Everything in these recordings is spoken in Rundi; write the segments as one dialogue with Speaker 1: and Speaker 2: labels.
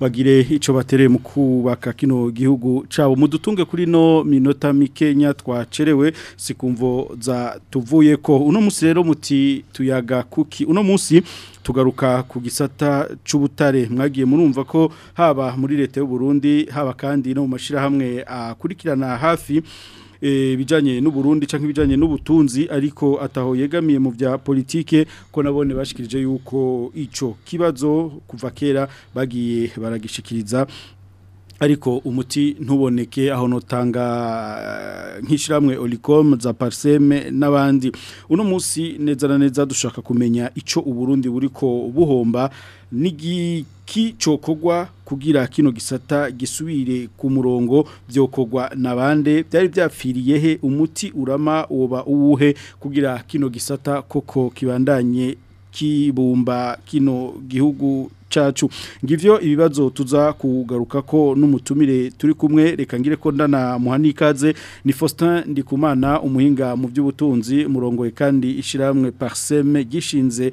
Speaker 1: bagire icyo batereye mu kubaka kino gihugu cabo mudutunge kuri no minota mikenya twacerewe sikumvo za tuvuye ko uno munsi rero muti tuyaga kuki uno munsi tugaruka ku gisata cy'ubutare mwagiye murumva ko haba muri leta y'u Burundi haba kandi no mu mashyirahamwe akurikirana hafi ibijyanye e, n'u Burundi cyangwa ibijyanye n'ubutunzi ariko ataho yegamiye mu bya politike ko nabone bashikirije yuko ico kibazo kuva kera bagiye baragishikiriza ariko umuti ntuboneke aho notanga eh, nk'ishiramwe olicom za pariseme n'abandi uno munsi neza na neza dushaka kumenya icyo uburundi buri ko buhomba cyokorwa kugira kino gisata gisubire ku murongo byokorwa nabande byari byapfiriye he umuti urama uba uwuhe kugira kino gisata koko kibandanye kibumba kino gihugu cacu ngivyo ibibazo tuza kugaruka ko n'umutumire turi kumwe reka ngire ko ndana muhanikaze ni Faustin Ndikumana umuhinga mu by'ubutunzi murongoye kandi ishiramwe parseme gishinze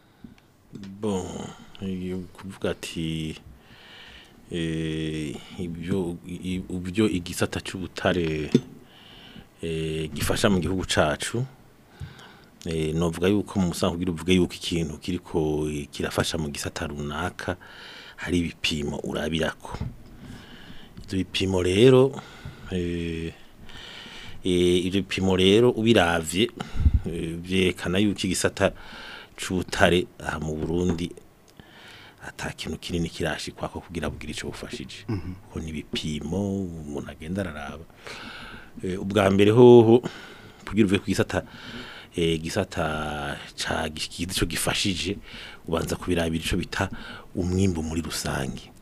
Speaker 2: bon kuvuga ati eh, ibyo igisata cy'ubutare Eh, gifasha mu gihugu cyacu eh, novuga yuko mu musanzu kugira uvuge yuko ikintu kiri ko eh, kirafasha mu gisata runaka hari ibipimo urabirako ibyo bipimo rero ibyo bipimo rero ubiravye byerekana yuko igisata c'ubutare aha mu burundi ata kintu kinini kirashikwako kugira bugire icyo bufashije kuko mhm. ni ibipimo umuntu agenda araraba Eh, ubwa mbere hoho kugira uvuye ku gisata eh, gisata icyo gifashije ubanza kubirabira icyo bita umwimbo muri rusange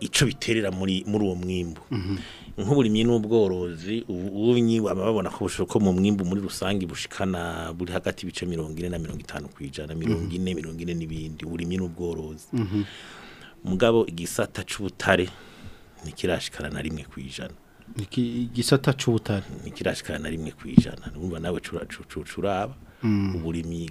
Speaker 2: ico biterera muri muri uwo mwimbu mhm. nk'uburimyi n'ubworozi ubunyi baba babona ko ko mu mwimbu muri rusange bushikana buri hagati bice mirongo ine na mirongo itanu ku ijana mirongo mhm. ine mirongo ine n'ibindi uburimyi n'ubworozi mhm. mugabo igisata cy'ubutare ntikirashikana na rimwe ku ijana
Speaker 1: igisata cy'ubutare
Speaker 2: ntikirashikana na rimwe ku ijana numva nawe curaba mm. uburimyi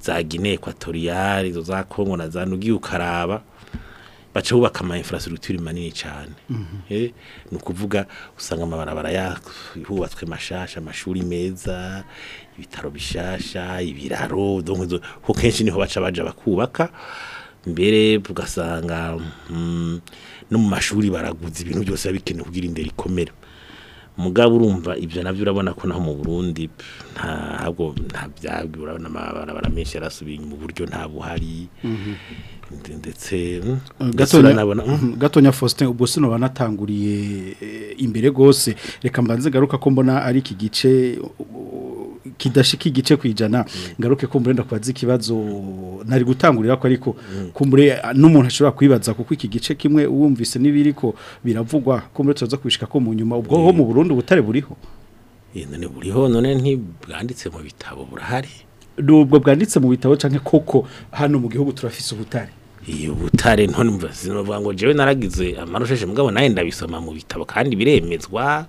Speaker 2: za Guinée Equatoriale izo za Congo na za Nugi ukaraba baca bubaka ama infrastructure manini cyane mm -hmm. eh ni ukuvuga usanga amabarabara yahubatswe mashasha amashuri meza ibitaro bishasha ibiraro donc ko kenshi niho baca baja bakubaka mbere ugasanga mm, no mu mashuri baraguza ibintu byose bikenewe kugira indero ikomera mugabo urumva ibyo nabyo urabona ko naho mu burundi ntabwo ntabyabwi urabona amabarabara menshi yarasubiye mu buryo nta buhari mhm. ndetse eh, mhm.
Speaker 1: Mhm. gatonya faustin ubwo sino banatanguriye eh, imbere rwose reka mbanze garuka ko mbona ari iki gice Kidashiki gice kwijana mm. ngaruke kumbure ndakwaza ikibazo nari gutangurira ko ariko mm. kumbure n'umuntu ashobora kwibaza kuko iki gice kimwe wumvise nibiriko biravugwa ko kumbure tuza kubishika ko mu nyuma ubwo ho mm. mu Burundi butare buriho
Speaker 2: eh, none buriho none ntibwanditse mu bitabo burahari
Speaker 1: nubwo bwanditse mu bitabo canke koko hano mu gihugu turafise ubutare
Speaker 2: iyo butare none mbavuga ngo jewe naragize amarusheje mugabo naye ndabisoma mu bitabo kandi biremezwa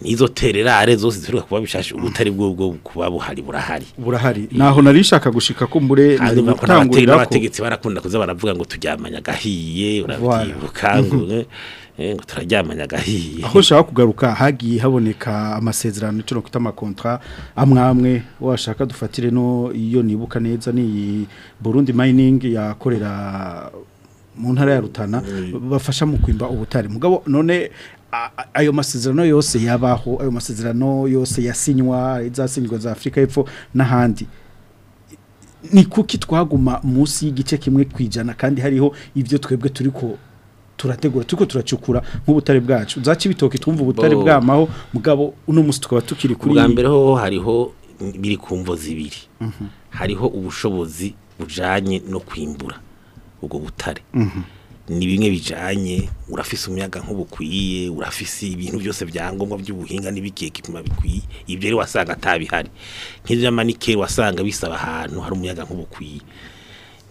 Speaker 2: nizo tererare zose zituruka kuba bishashe ubutari bwo bwo kuba buhari burahari
Speaker 1: burahari naho narishaka gushika
Speaker 2: ko mbure
Speaker 1: gutangurira ko
Speaker 2: abategetsi barakunda kuza baravuga ngo tujyamanya gahiye urabyibuka ngo eh, ngo mhm. turaryamanya gahiye
Speaker 1: aho ushaka kugaruka hagiye haboneka amasezerano icyo kwita amakontra amwe amwe washaka dufatire no iyo nibuka neza ni Burundi mining yakorera mu ntara ya Rutana mm. bafasha mu kwimba ubutari mugabo none ayo masezerano yose yabaho ayo masezerano yose yasinywa izasinywa za afurika y'epfo n'ahandi ni kuki twaguma munsi y'igice kimwe kwijana kandi hariho ibyo twebwe turi ko turategura turiko turacukura nk'ubutare bwacu zaci bitoke twumva ubutare bwamaho mugabo uno munsi tukaba tukiri kuri
Speaker 2: bwa mbere ho hariho biri kumvo zibiri mhm. hariho ubushobozi bujanye no kwimbura ubwo butare mhm. ni bimwe bijanye urafise umuyaga nk'ubukwiye urafise ibintu byose byangombwa by'ubuhinga n'ibigiye kipima bikwiye ibyo rero wasanga atabihari nk'ibyo manikeri wasanga bisaba ahantu hari umuyaga nk'ubukwiye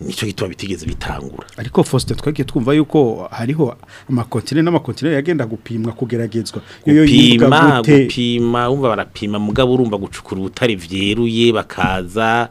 Speaker 2: nicyo gituma bitigeze bitangura
Speaker 1: ariko Faustin twege twumva yuko hariho amakontineri n'amakontineri yagenda gupimwa kugeragezwa
Speaker 2: gupima gupima umva barapima mugabo urumva gucukura ubutare byeruye bakaza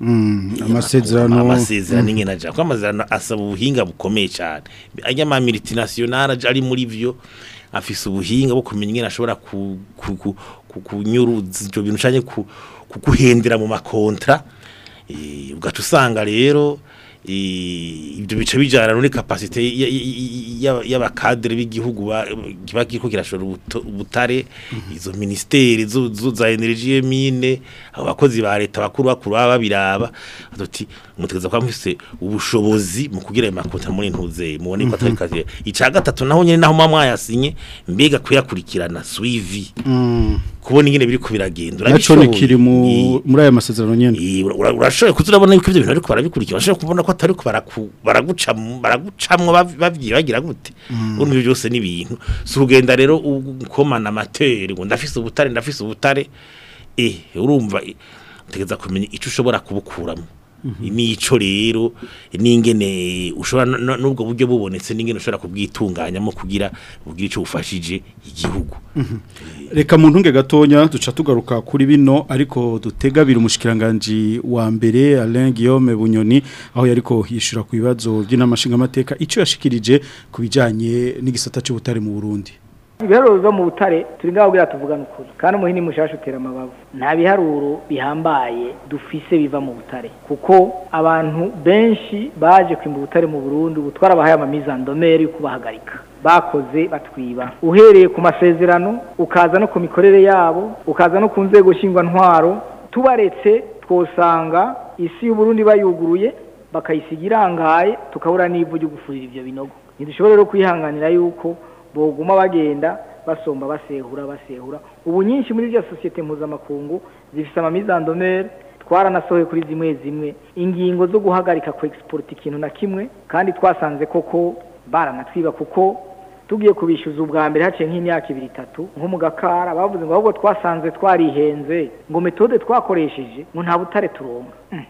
Speaker 1: mm, amasezerano
Speaker 2: amasezerano mm. ingena cyane kuko amasezerano asaba ubuhinga bukomeye cyane ajya ama multinationale ari muri byo afise ubuhinga bwo kumenya ingena ashobora kunyuruza ibyo bintu cyane kuguhendera mu makonta eh, ugaca usanga rero ibyo bice bijyana muri kapasite y'abakadire b'igihugu kiba kiriko kirashora ubutare mhm. izo minisiteri za energy mine abakozi ba leta bakuru bakuru aba biraba atuti mutegeza kwa mfise ubushobozi mu kugira imakota muri ntuze mubone ko atari mhm. kaje ica gatatu naho nyene naho mamwa yasinye mbega kuyakurikirana swivi
Speaker 1: mm.
Speaker 2: kubona ingene biri
Speaker 1: kubiragendura ni kiri mu muri aya masezerano nyene
Speaker 2: urashoye kuzurabona yuko ibyo bintu ariko barabikurikira urashoye kubona ko atari ko baraguca baragucamwe babyibagira gute mm. urundi byose nibintu si rero ukomana amateri ngo ndafise ubutare ndafise ubutare urumva utegereza kumenya icyo ushobora kubukuramo imico mhm. rero n'ingene ushobora n'ubwo buryo bubonetse n'ingene ushobora kubwitunganyamo kugira ubwira icyo bufashije igihugu mhm.
Speaker 1: reka mu ntunge gatonya duca tugaruka kuri bino ariko dutegabira umushikiranganji wa mbere Alain Guillaume Bunyoni aho yariko yishura ku bibazo by'inamashinga amateka icyo yashikirije ku bijanye n'igisata cy'ubutare mu Burundi
Speaker 3: ibiharuro biva mu butare turi ngaho tuvugana ukuri kandi umuhini mushasha utera amabavu nta biharuro bihambaye dufise biva mu butare kuko abantu benshi baje kwimba ubutare mu burundu butwara abahaye amamizandomeri yo kubahagarika bakoze batwiba uhereye ku masezerano ukaza no ku mikorere yabo ukaza no ku nzego ntwaro tubaretse twosanga isi y'uburundi bayuguruye bakayisiga irangaye tukabura n'ivu ryo gufurira ibyo binogo ntidushobora rero kwihanganira yuko boguma bagenda basomba basehura basehura ubu nyinshi muri za sosiyete mpuzamakungu zifite amamizandomere twaranasohoye kuri zimwe zimwe ingingo zo guhagarika kwegisiporuta ikintu na kimwe kandi twasanze koko baranatwiba kuko tugiye kubishyuza ubwa mbere haciye nk'imyaka ibiri itatu nko mu gakara bavuze ngo ahubwo twasanze twarihenze ngo metode twakoresheje ngo nta butare turonka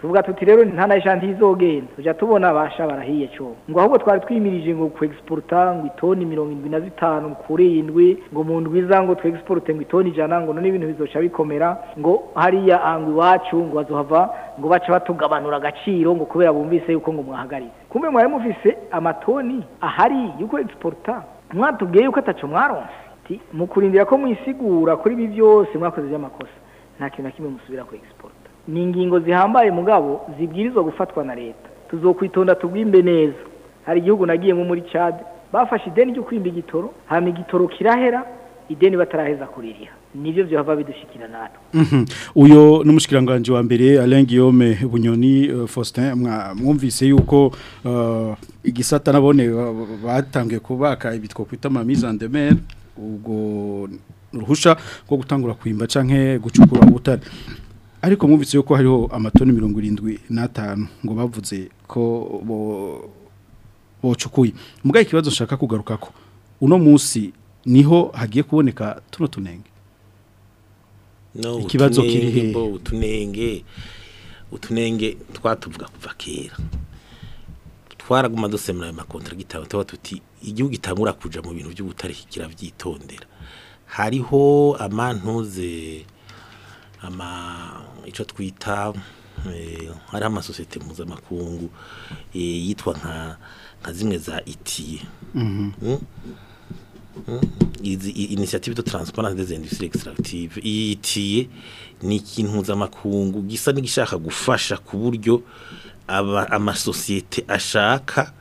Speaker 3: tuvuga tuti rero nta na eshanti tujya tubona abasha barahiye cyo ngo ahubwo twari twimirije ngo kwexporta ngo itoni mirongo irindwi na zitanu kuri indwi ngo mu ndwi iza ngo twexporte ngo itoni ijana ngo none ibintu bizoca bikomera ngo hariya angu iwacu ngo bazohava ngo baca batugabanura agaciro ngo kubera bumvise yuko ngo mwahagaritse kumbe mwari mufise amatoni ahari yuko exporta mwatubwiye yuko ataco mwaronse mukurindira ko mwisigura kuri ibi byose mwakoze by'amakosa nta kintu na kimwe musubira ku export ni ingingo zihambaye mugabo zibwirizwa gufatwa na leta tuzokwitonda tugwimbe neza hari igihugu nagiye nko muri cade bafashe ideni ryo kwimba igitoro hama igitoro kirahera ideni bataraheza kuririha nibyo byaba bidushikira natwe
Speaker 1: mhm. uyo n'umushikiranganje wa mbere Alain Bunyoni euh, Faustin mwumvise yuko euh, igisata nabone euh, batangiye kubaka ibitwo kwita mamise and mer ubwo uruhusha rwo gutangura kwimba canke gucukura ubutare ariko mwumvise yuko hariho amatoni mirongo irindwi n'atanu ngo bavuze ko bocukuye mubwira ikibazo nshaka kugaruka ko uno munsi niho hagiye kuboneka tuno tunenge ikibazo kiri
Speaker 2: hembo utunenge utunenge twatuvuga kuva kera twaraguma dusemura ayo makontragitabo tuba tuti igihugu gitangura kuja mu bintu by'ubutarihikira byitondera hariho amantuze ama icyo twita hari eh, amasosiyete mpuzamakungu eh, yitwa nka zimwe za e
Speaker 1: mm-hmm.
Speaker 2: hmm? hmm? itiye inisiyative do taransiparanse ndetse indusitiri egisitaragitive iyi itiye ni ikintu mpuzamakungu gisa n'igishaka gufasha ku buryo aba amasosiyete ashaka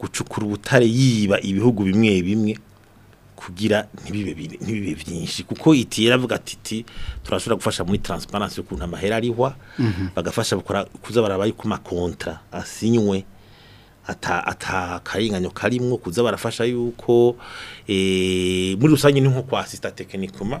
Speaker 2: gucukura ubutare yiba ibihugu bimwe bimwe kugira ntibibe byinshi kuko iti avuga ati turashobora gufasha muri transparency ukuntu amahera ariwa
Speaker 1: mhm.
Speaker 2: bagafasha bakora kuza barabaye ku makontra asinywe ata akaringanyo karimwo kuza barafasha yuko e, muri rusange ni nko kwa asista tekinikoma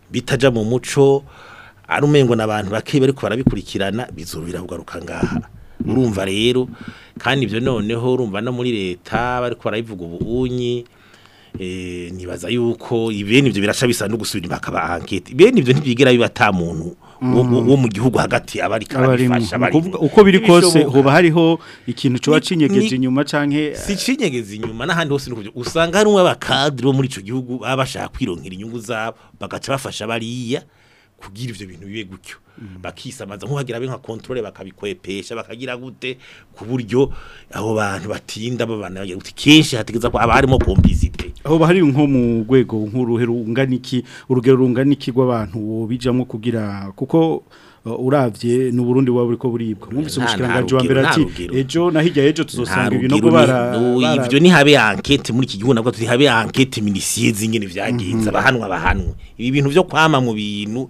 Speaker 2: bitaja mu muco ari arumengo nabantu bakiye bariko barabikurikirana bizubira kugaruka urumva rero kandi ibyo noneho urumva no muri leta bariko barayivuga ubunyi eh, nibaza yuko ibintu ibyo birasha bisa no gusubira bakaba ankete bene ibyo ntibigera bibata muntu wo mm. mu gihugu hagati abarika
Speaker 1: barifasha barimo uko biri kose hoba hariho ikintu cyo
Speaker 2: wacinyegeje
Speaker 1: inyuma canke eh,
Speaker 2: si cinyegeze inyuma nahandi hose nuko usanga hari umwe abakadri bo muri ico gihugu babashaka bashaka inyungu zabo bagaca bafasha bariya kugira ivyo bintu bibe gutyo bakisamaza nko hagira nka controle bakabikwepesha bakagira gute ku buryo abo bantu batinda babana bagira gute kenshi hategeza ko abarimo complicité
Speaker 1: aho bahari nko mu rwego nk'uruhero unganiki urugero runganiki rw'abantu bijamwe kugira kuko Uh, urabye ni Burundi buba buriko buribwa mwumvise umushikiranganje wa mbere ati ejo na ejo tuzosanga ibinogo bara
Speaker 2: ivyo ni habe enquête muri iki gihugu nabwo turi habe enquête minisize ingene vyagenze mhm. abahanwa abahanwe ibi bintu vyo kwama mu bintu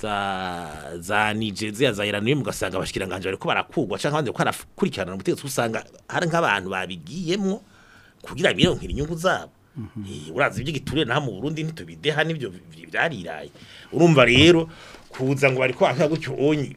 Speaker 2: za za nije ziya za iranu mugasanga abashikiranganje bariko barakugwa canke abandi ko arakurikirana umutegetsi usanga hari nk'abantu babigiyemo kugira bironkira inyungu zabo mhm. eh, urazi ibyo giture na mu Burundi ntitubideha nibyo byariraye urumva rero kuza ngo bari anka gutyo onyi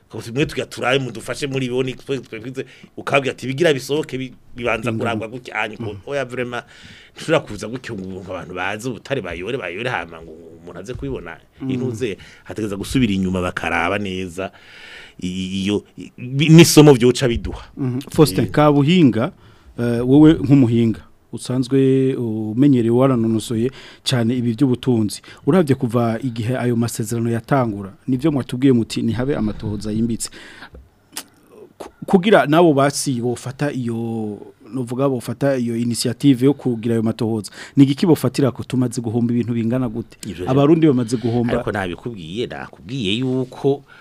Speaker 2: kimwe tugaturaye mudufashe muri bibone twebwe ukabwira ati bigira bisohoke bibanza kurangwa gutya mm. oya vraiment nshura kuza gutyo ngo abantu bazi ubutari bayore bayore hama ngo umuntu aze kubibona
Speaker 1: mm.
Speaker 2: intuze hategeza gusubira inyuma bakaraba neza iyo nisomo byoca biduha
Speaker 1: mm-hmm. Faustin eh. Kabuhinga eh, wowe nk'umuhinga usanzwe umenyereye waranonosoye cyane ibi by'ubutunzi urabye kuva igihe ayo masezerano yatangura nibyo mwatubwiye muti ni habe amatohoza yimbitse kugira nabo basi bofata iyo nuvuga bofata iyo initiative yo kugira ayo matohoza ni igiki bofatira ko tumaze guhomba ibintu bingana gute abarundi bamaze guhomba
Speaker 2: ariko nabikubwiye nakubwiye yuko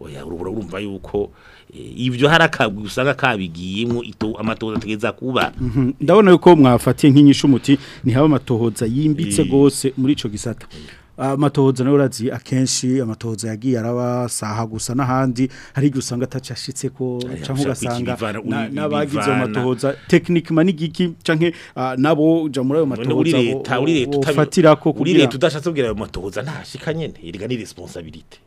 Speaker 2: urubura urumva yuko eh, ibyo hari akabwi usanga kabigiyemo amatohoza ategeza kuba
Speaker 1: mhm. ndabona yuko mwafatiye nk'inyishu umuti ni haba amatohoza yimbitse rwose muri icyo gisata amatohoza nawe urazi akenshi amatohoza yagiye araba saha gusa n'ahandi hari igihe usanga atacashitse ko
Speaker 2: cyangwa
Speaker 1: ugasanga n'abagize ayo matohoza tekinike manigiki cyangwa ah, nabo jya muri ayo matohoza ufatira
Speaker 2: ko
Speaker 1: kuri
Speaker 2: leta udashatse kubwira ayo matohoza ntashika nyine irga ni responsabilite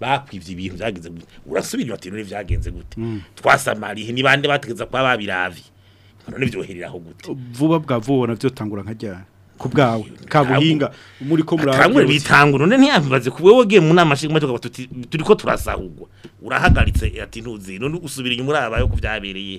Speaker 2: bakwivye ibintu byagenze gute urasubira ati none byagenze gute twasamariye ni bande bategeza kwa babiravye none byohereraho gute
Speaker 1: vuba bwavubona byotangura nkajyana ku kabuhinga muri ko murahangura
Speaker 2: bitangura none ntiyabibaze ku wagiye mu nama shingwa tukavuga turiko turasahurwa urahagaritse ati ntuzi none usubira inyuma urabaye ku byabereye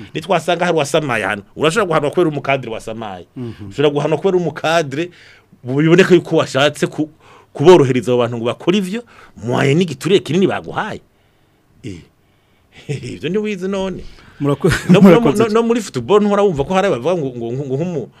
Speaker 2: mhm. ntitwasanga hari uwasamaye hano urashobora guhanwa kubera umukadire wasamaye mhm. ushobora guhanwa kubera umukadire biboneka yuko washatse kuborohereza abo bantu ngo bakore ibyo muhaye n'igiturire kinini baguhaye eh. ibyo ntiwizi none no muri futuboro ntuhora wumva ko hari abavuga ngo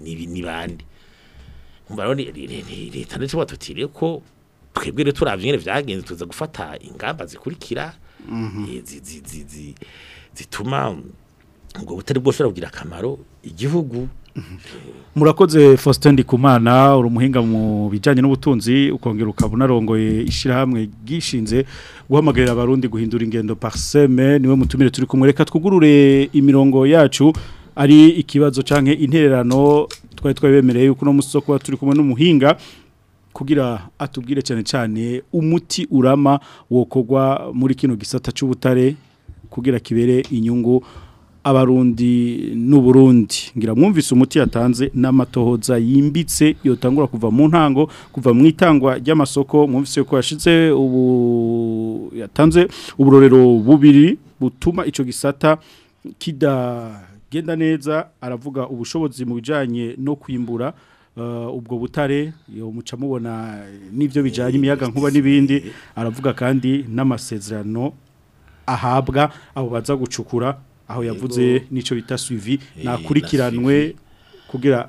Speaker 2: nibi nibande umva leta ndetse batutire ko twebwe rero turabye nyine tuza gufata ingamba zikurikira mhm. eh, zituma ubwo butari bwoshobora kugira akamaro igihugu mhm.
Speaker 1: murakoze faustin ndikumana uri umuhinga mu bijyanye n'ubutunzi ukongera ukaba unarongoye ishyirahamwe ryishinze guhamagarira abarundi guhindura ingendo pariseme niwe mutumire turi kumwereka twugurure imirongo yacu ari ikibazo cyangwa intererano twari twabemereye uko uno munsi turi kumwe n'umuhinga kugira atubwire cyane cyane umuti urama wokogwa muri kino gisata cy'ubutare kugira kibere inyungu abarundi Burundi ngira mwumvise umuti yatanze n'amatohoza yimbitse yotangura kuva mu ntango kuva mu itangwa ry'amasoko mwumvise ko yashitse ubu yatanze uburorero bubiri butuma ico gisata kidagenda neza aravuga ubushobozi mu bijanye no kwimbura Eh, ubwo butare muca mubona n'ibyo bijyanye imiyaga nkuba n'ibindi aravuga kandi n'amasezerano ahabwa abo baza gucukura aho yavuze n'icyo bita suivi eh, nakurikiranwe kugira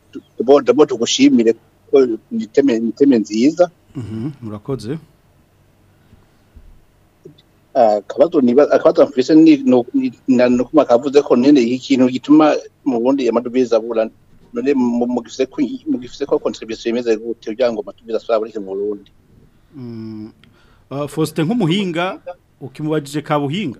Speaker 2: ndabona tugushimire
Speaker 1: ko
Speaker 4: niteme nziza
Speaker 1: mhm, murakoze
Speaker 4: ah, akabazo akabazo mfise ni uko makavuze ko nyine ikintu gituma mu bundi amadovize abura none mugifise ko mugifise ko contribution imeze gute kugira ngo amadovize asubire mu Burundi
Speaker 1: mm. ah, Faustin nk'umuhinga ukimubajije kabuhinga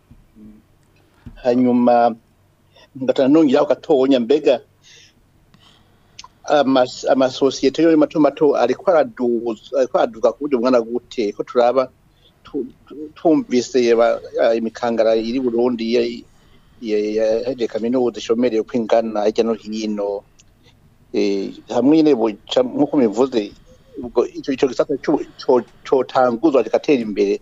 Speaker 4: hanyuma ngatana nongeraho gatonya mbega amasosiyete yo mato mato ariko araduka ku buryo bungana gute ko turaba twumvise eh, imikangara iri burundi yaheje kaminuza ishomereye uko ingana hirya no hino eh, hamwe nyine nk'uko mivuze icyo gisata cyotanguzwa kigatera imbere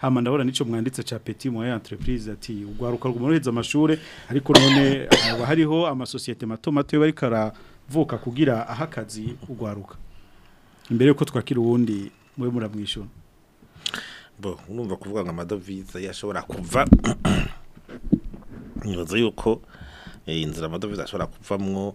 Speaker 1: hano ndabona n'icyo mwanditse cya peti moya enterepurize ati urwaruka rw'umuhereza amashuri ariko none haba hariho amasosiyete mato mato yo bari kara vuka kugira aho akazi ugwaruka imbere yuko twakira uwundi mube muramwishyura
Speaker 2: bo urumva kuvuga ngo amadovize yashobora kuva ntibaze yuko eh, inzira amadovize ashobora kuvamwo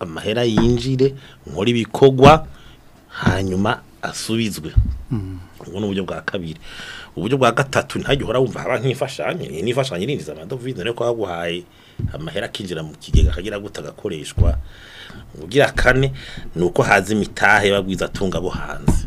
Speaker 2: amahera yinjire nkora ibikorwa hanyuma asubizwe ubu ni uburyo bwa kabiri uburyo bwa gatatu ntajya uhora wumva haba nk'imfashanyo iyi ni imfashanyo irinjiza amadovize ariko waguhaye amahera akinjira mu kigega akagira gute agakoreshwa ugira kane ni uko haza imitahe bagwiza atunga abo hanze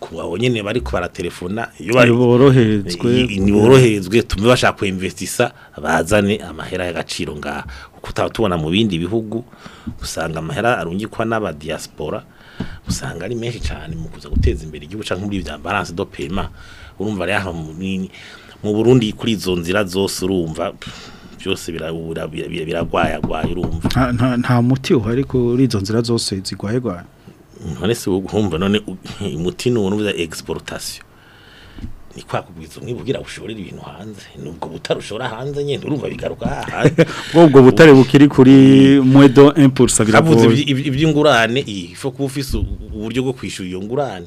Speaker 2: kuba nyine bari kubara telefona iyo
Speaker 5: boroherezwe
Speaker 2: tume bashaka kwemvesitisa bazane amahera y'agaciro nga kuko tubona mu bindi bihugu usanga amahera arungikwa n'abadiyasipora usanga ari menshi cyane mu kuza guteza imbere igihugu cyangwa muri bya baranse do pema urumva rero mu burundi kuri izo nzira zose urumva byose biragwayagwaye urumva
Speaker 5: nta muti uhari kuri izo nzira zose zigwayagwaye
Speaker 2: none se wumva none umuti ni uwo exportation ni kwa kubwiza umwe ubwira ushorera ibintu hanze nubwo butare ushora hanze nyene urumva bigaruka hanze
Speaker 5: ubwo butare bukiri kuri mm. mwedo impulse biragoye
Speaker 2: ibyingurane ifo kubufisa uburyo bwo kwishura iyo ngurane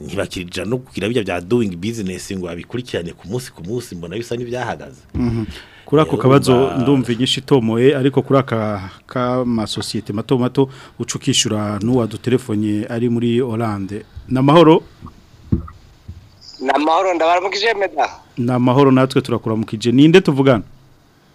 Speaker 2: ntibakirija no kugira bijya bya doing business ngo abikurikirane ku munsi ku munsi mbona bisa n'ibyahagaze
Speaker 5: mhm. kuri ako kabazo ndumva inyinshi itomoye ariko kuri aka k'amasosiyete mato mato uca n’uwa n'uwadutelefone ari muri oranje ni amahoro
Speaker 6: ni amahoro ndabaramukije meda
Speaker 5: ni amahoro natwe turakuramuka ninde tuvugana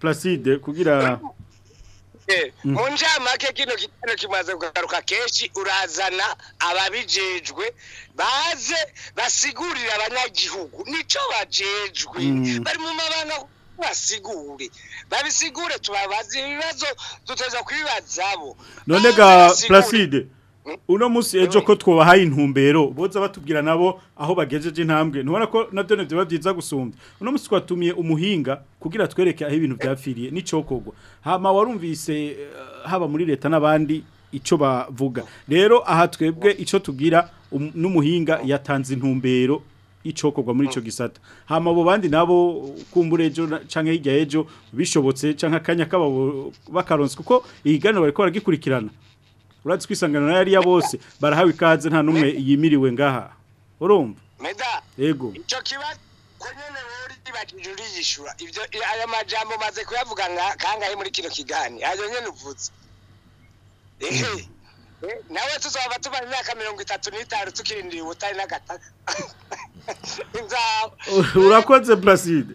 Speaker 6: placide kugira Eh,
Speaker 1: mm.
Speaker 5: mu ncamake kino kino kimaze kugaruka kenshi urazana ababijejwe baze basigurira abanyagihugu nico bajejwe
Speaker 1: mm.
Speaker 5: bari mu mabanga basigure babisigure tubabaze ibibazo tuteza kwibazabo
Speaker 1: none ga Placide uno munsi ejo ko twubahaye intumbero boza batubwira nabo aho bagejeje intambwe ntubona ko nabyo biba byiza gusumbya uno munsi twatumiye umuhinga kugira twereke aho ibintu byapfiriye n'icyokorwa hano warumvise eh, haba muri leta n'abandi icyo bavuga rero aha twebwe icyo tubwira um, n'umuhinga yatanze intumbero icokorwa muri ico gisata hama bo bandi nabo kumburejo canke hirya ejo bishobotse canke akanya kabo bakaronswe kuko ihiganiro bariko baragikurikirana urabona twisangana na ya bose barahawe ikaze nta n'umwe yimiriwe ngaha urumva yego
Speaker 5: icyo kibazo ko ibyo aya majambo maze kuyavuga kangahe muri kino kigani ayo nyine uvutse mm. eh, nawe tuzaba tuba imyaka mirongo itatu n'itanu tukirindira ubutari n'agataka
Speaker 1: urakoze placide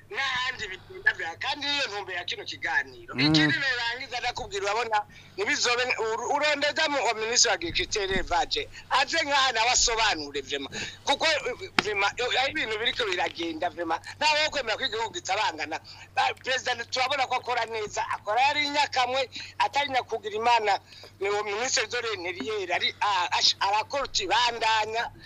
Speaker 5: n'ahandi bigenda kandi niyo ntumbe ya kino kiganiro mm. ikindi birangiza ndakubwira urabona ntibizobe urondegamo wa minisitiri wa agirikitere vaje aje nk'aha nawe asobanure vema kuko vema ibintu biriko biragenda vema ntawe wo kwemera ko igihugu gitabangana perezida turabona ko akora neza akora yari inyakamwe atari nyakugira imana uwo minisitiri dorene riyeri arakora utibandanya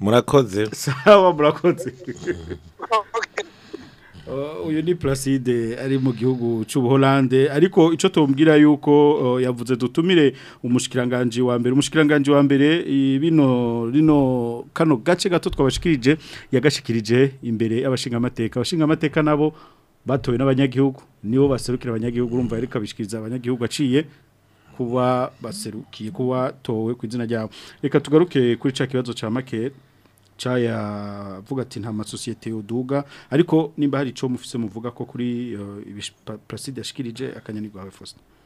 Speaker 2: murakoze
Speaker 1: sawa murakoze oh, uyu ni placide ari mu gihugu cy’u cy'ubuholande ariko icyo tumbwira yuko oh, yavuze dutumire umushikiranganji wa mbere umushikiranganji wa mbere bino rino kano gace gato twabashikirije yagashikirije imbere y'abashingamateka abashingamateka nabo batowe n'abanyagihugu nibo baserukira abanyagihugu urumva ariko abishikiriza abanyagihugu aciye kuba baserukiye kuba towe ku izina ryawe reka tugaruke kuri cya kibazo cya make cyaya avuga ati nta masosiyete yoduga ariko nimba hari icyo mufise muvuga ko kuri uh, Preside yashikirije akanyanirwa wawe Faustin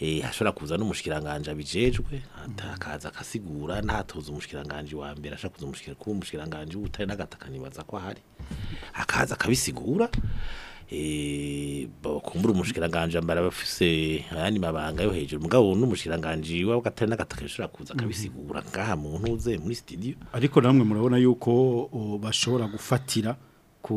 Speaker 2: eh, ashobora kuza n'umushikiranganje abijejwe akaza akasigura ntatoza umushikiranganje wa mbere ashaka kuza umushikiranganje w'ubutare n'agataka nibaza ko ahari akaza akabisigura eh, kumbura umushikiranganje ambara bafise ayandi mabanga yo hejuru umugabo n'umushikiranganje wa n'agataka ashobora kuza mhm. akabisigura ngaha muntu uze muri studio
Speaker 1: ariko namwe murabona yuko bashobora gufatira ku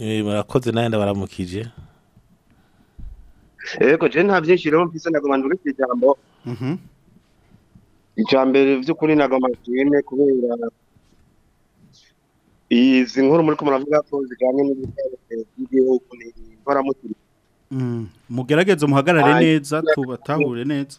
Speaker 2: eh
Speaker 7: murakoze
Speaker 2: naye ndabaramukije
Speaker 7: ego je nta byinshi rero mpise nagomba nduke ijambo
Speaker 1: mhm
Speaker 7: ijambere vy'ukuri nagomba twime kubera izi nkuru muri ko muravuga ko zijyanye n'ibitekerezo by'igihugu ni inkoramutima
Speaker 1: mm. mugeragezo muhagarare neza tubatahure neza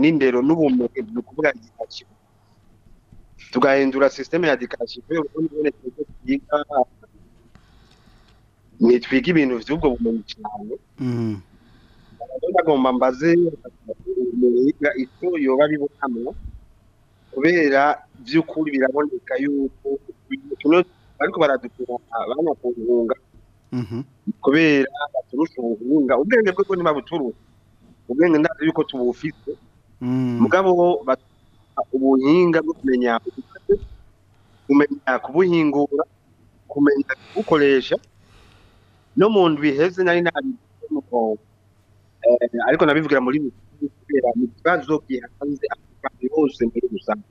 Speaker 7: n'indero n'ubumenyi ni ukuvuga igikashipo tugahindura sisiteme ya dikashipo twiga ibintu by'ubwo bumenyi cyane mm-hmm. agomba mbaze yiga icyo yoba ari kubera by'ukuri biraboneka yuko ariko baradupima abana ku kubera baturusha ubuhunga ubwenge bwo ntibabuturusha ubwenge ntabwo yuko tubufite
Speaker 1: mm.
Speaker 7: mugabo ubuhinga bwo kumenya kumenya kubuhingura kumenya gukoresha no mu ndwi heze nari ntabwo eh, ariko nabivugira muri kubera mu kibazo gihanze abantu bose muri rusange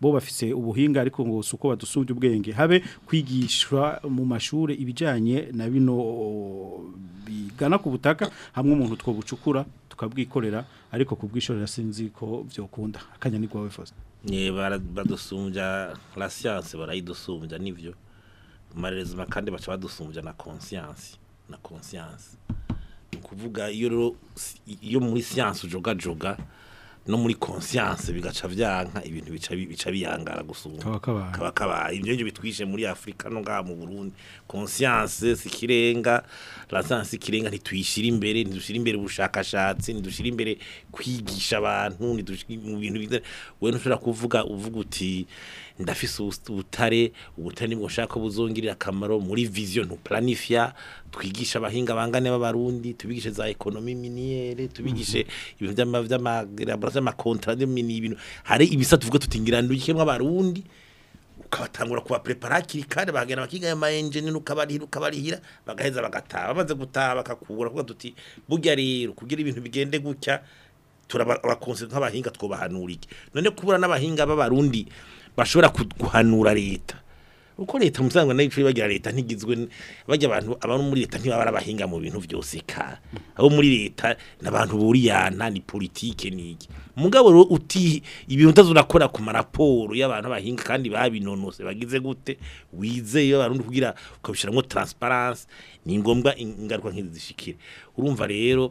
Speaker 1: bo bafise ubuhinga ariko ngo suko badusubye ubwenge habe kwigishwa mu mashuri ibijyanye na bino bigana ku butaka hamwe umuntu two bucukura tukabwikorera ariko kubwishorera sinzi ko byokunda akanya ni kwawe fose
Speaker 2: ni badusumbya la science barayidusumbya nivyo marezima kandi baca badusumbya na conscience na conscience kuvuga iyo muri science ujogajoga joga no muri conscience bigaca vyanka ibintu bica bica biyangara gusuma
Speaker 1: kaba kabaye
Speaker 2: ibyo byo bitwishe muri Afrika no ngaha mu Burundi conscience sikirenga la science sikirenga ntitwishira imbere ntidushira imbere ubushakashatsi ntidushira imbere kwigisha abantu ntidushira ibintu wewe ntushobora kuvuga uvuga uti ndafise ubutare ubutare nibwo nshaka buzongirira akamaro muri vision ntuplanifiya twigisha abahinga bangane b'abarundi tubigishe za ekonomi miniere tubigishe mhm. ibintu by'amakontra y'imini ibintu hari ibisa tuvuga tutingira ndukemwe abarundi ukabatangura kubaprepara hakiri kare bahagenda bakiga ama engine ukabarihira ukabarihira bagaheza bagataha bamaze gutaba bakakubura kuko duti burya rero kugira ibintu bigende gutya turabakonse nk'abahinga twobahanura none kubura n'abahinga b'abarundi bashobora guhanura leta uko leta musanga nayo icuye bagira leta ntigizwe bajya abantu abari muri leta ntibabara bahinga mu bintu byose ka abo muri leta nabantu buriyana ni politique niki mugabo uti ibintu tazurakora ku maraporo y'abantu bahinga kandi babinonose bagize gute wizeye abantu kugira ukabishiramo transparence ni ngombwa ingaruka nk'izi zishikira urumva rero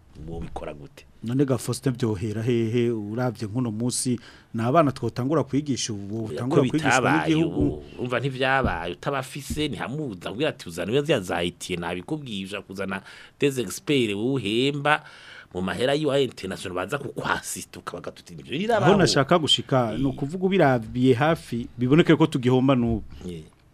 Speaker 2: wobikora gute none
Speaker 1: gafoste byohera hehe uravye nkuno munsi nabana twotangura kwigisha ubu utangura kwigishwa n'igihugu
Speaker 2: umva ntivyabaye utabafise ntihamuza ubwira ati uzanwe zazahitiye nabikubwija kuzana des experts uhemba mu mahera yiwaye international baza kukwasita ukabaga tutindije
Speaker 1: aho nashaka gushika no kuvuga ubirabiye hafi biboneke ko tugihomba n'ubu
Speaker 2: yeah.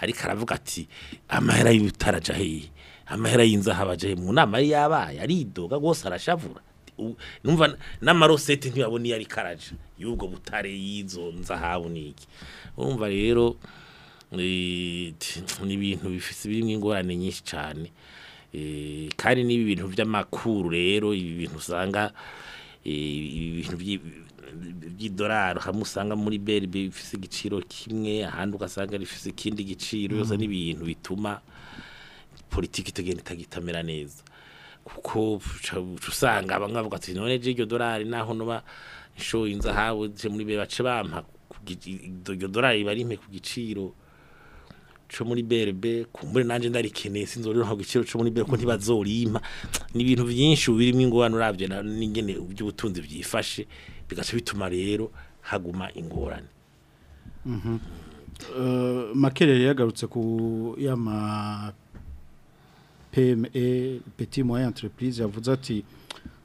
Speaker 2: ariko aravuga ati amahera y'ubutarajahiye amahera y'inzaha baje mu nama yabaye aridoga rwose arashavura numva n'amarosete ntiyabona iyo ari karaja y'ubwo butare y'izo nzahabu niki urumva rero e, ni ibintu bifise birimo ingorane nyinshi cyane e, kandi n'ibi bintu by'amakuru rero ibi bintu usanga e, ibintu by'idolari hamwe usanga muri beri bifise igiciro kimwe ahandi ugasanga rifise ikindi giciro yose mm. n'ibintu bituma politiki itagenda itagitamera neza kuko usanga bamwe bavuga ati none iryo dorari naho nuba inshoye inzahabu muri be bace bampa iryo dorari barimpe ku giciro cyo muri berbe kumbure nanjye ndarikeneye sinzori nko giciro cyo muri berbe ko ntibazorima ni ibintu byinshi birimo ingorane urabye n'ingene by'ubutunzi byifashe bigaca bituma rero haguma ingorane
Speaker 1: mhm. eh, makerere yagarutse ku y'ama PME Petit Moyen Entreprise yavuze ati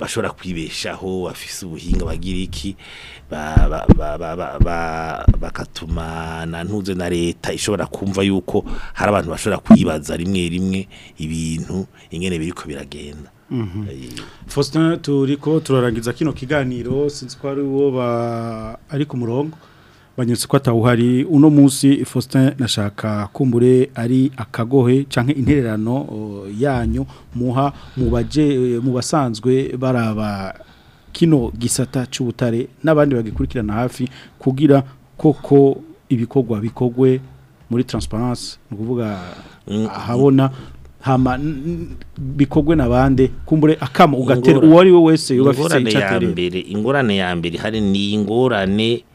Speaker 2: bashobora kwibeshaho bafise ubuhinga bagira iki bakatuma na ntuze na leta ishobora kumva yuko hari abantu bashobora kwibaza rimwe rimwe ibintu ingene biriko biragenda
Speaker 1: mhm. eh, Faustin turiko turarangiza kino kiganiro sinzi ko ari uwo ari ku murongo banyeretse ko atawuhari uno munsi Faustin nashaka kumbure ari akagohe canke intererano yanyu muha mubaje e, mu basanzwe baraba kino gisata cy'ubutare n'abandi bagikurikirana hafi kugira koko ibikogwa bikogwe muri transparence ni ukuvuga mm. ahabona hama bikogwe nabande kumbure akama ugatera uwo ari we wese yubafite icatera
Speaker 2: ingorane ya mbere hari ni ingorane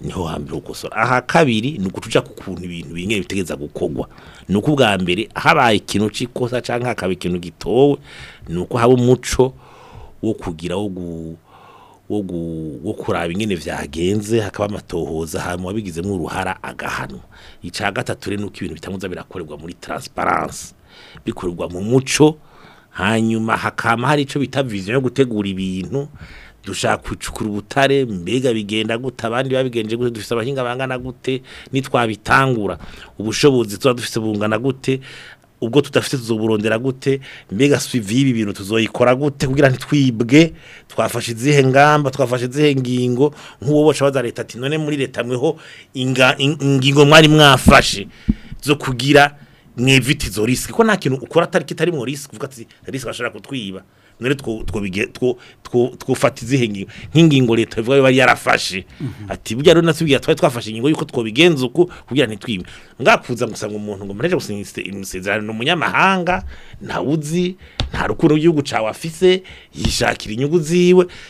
Speaker 2: niho hambere ukosora aha kabiri ni ukuca ku kuntu ibintu bimwe bitegereza gukogwa ni uko ubwa mbere habaye ikintu cy'ikosa cyangwa hakaba ikintu gitowe ni uko haba umuco wo kugira wo wo kuraba ingene byagenze hakaba amatohoza hantu wabigizemo uruhara agahanwa icya gatatu rero ni uko ibintu bitamuza birakorerwa muri taransiparansi bikorerwa mu muco hanyuma hakaba hari icyo bita viziyo yo gutegura ibintu dushaka kucukura ubutare mbega bigenda gute abandi babigenje gute dufite abahinga bangana gute nitwabitangura ubushobozi tuba dufite bungana gute ubwo tudafite tuzoburondera gute mbega suivi ibi bintu tuzoyikora gute kugira ntitwibwe twafashe izihe ngamba twafashe izihe ngingo nk'uwo boca baza leta ati none muri leta mweho ingingo mwari mwafashe zo kugira mwevitizo risiki ko nta kintu ukora atari kitari mu risiki uvuga ati risiki bashobora kutwiba none twufata izihe ngingo nk'ingingo leta ivuga yuko yarafashe mhm. ati burya rero nasubira twari twafashe ingingo y'uko twobigenza uku kugira ntitwime mwakuza gusanga umuntu ngo mureke gusinya imisezerano ni umunyamahanga ntawuzi nta rukundo rw'igihugu cyawe afise yishakira inyugu ziwe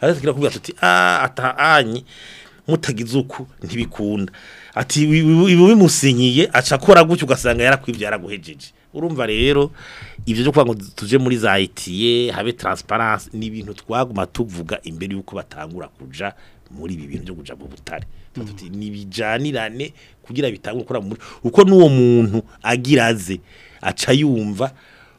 Speaker 2: barakubwira ati atahanye mutagize uko ntibikunda ati bimusinyiye aca akora gutyo ugasanga yarakwibye yaraguhejeje urumva rero ibyo byo kuvuga ngo tuje muri za itiye habe taransiparansi ni ibintu twaguma tuvuga imbere y'uko batangura kuja muri ibi bintu byo kuja mu butare mm. nibijanirane kugira bitangure gukora muri kuko n'uwo muntu agira aze aca yumva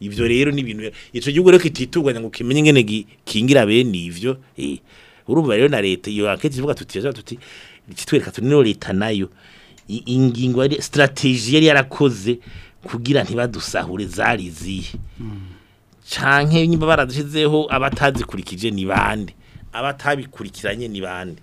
Speaker 2: ibyo rero ni ibintu icyo gihugu rero kitituganya ngo kimenye ingene kingira bene ibyo eh urumva rero na leta iyo anketi ivuga tuti tuti kitwereka turi niyo leta nayo ingingo yari strategy yari yarakoze kugira ntibadusahure zari zihe canke nyimba baradushizeho abatazikurikije ni bande abatabikurikiranye ni bande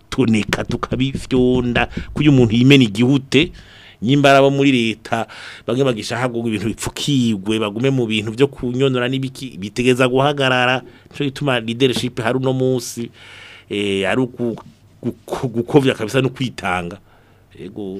Speaker 2: kubitoneka tukabifyonda kuyo umuntu yimena igihute nyimbarabo muri leta bamwe bagisha bagishaha ibintu bipfukirwe bagume mu bintu byo kunyonora n'ibiki bitegeza guhagarara nico gituma leadership hari no munsi eh ari gukovya kabisa no kwitanga yego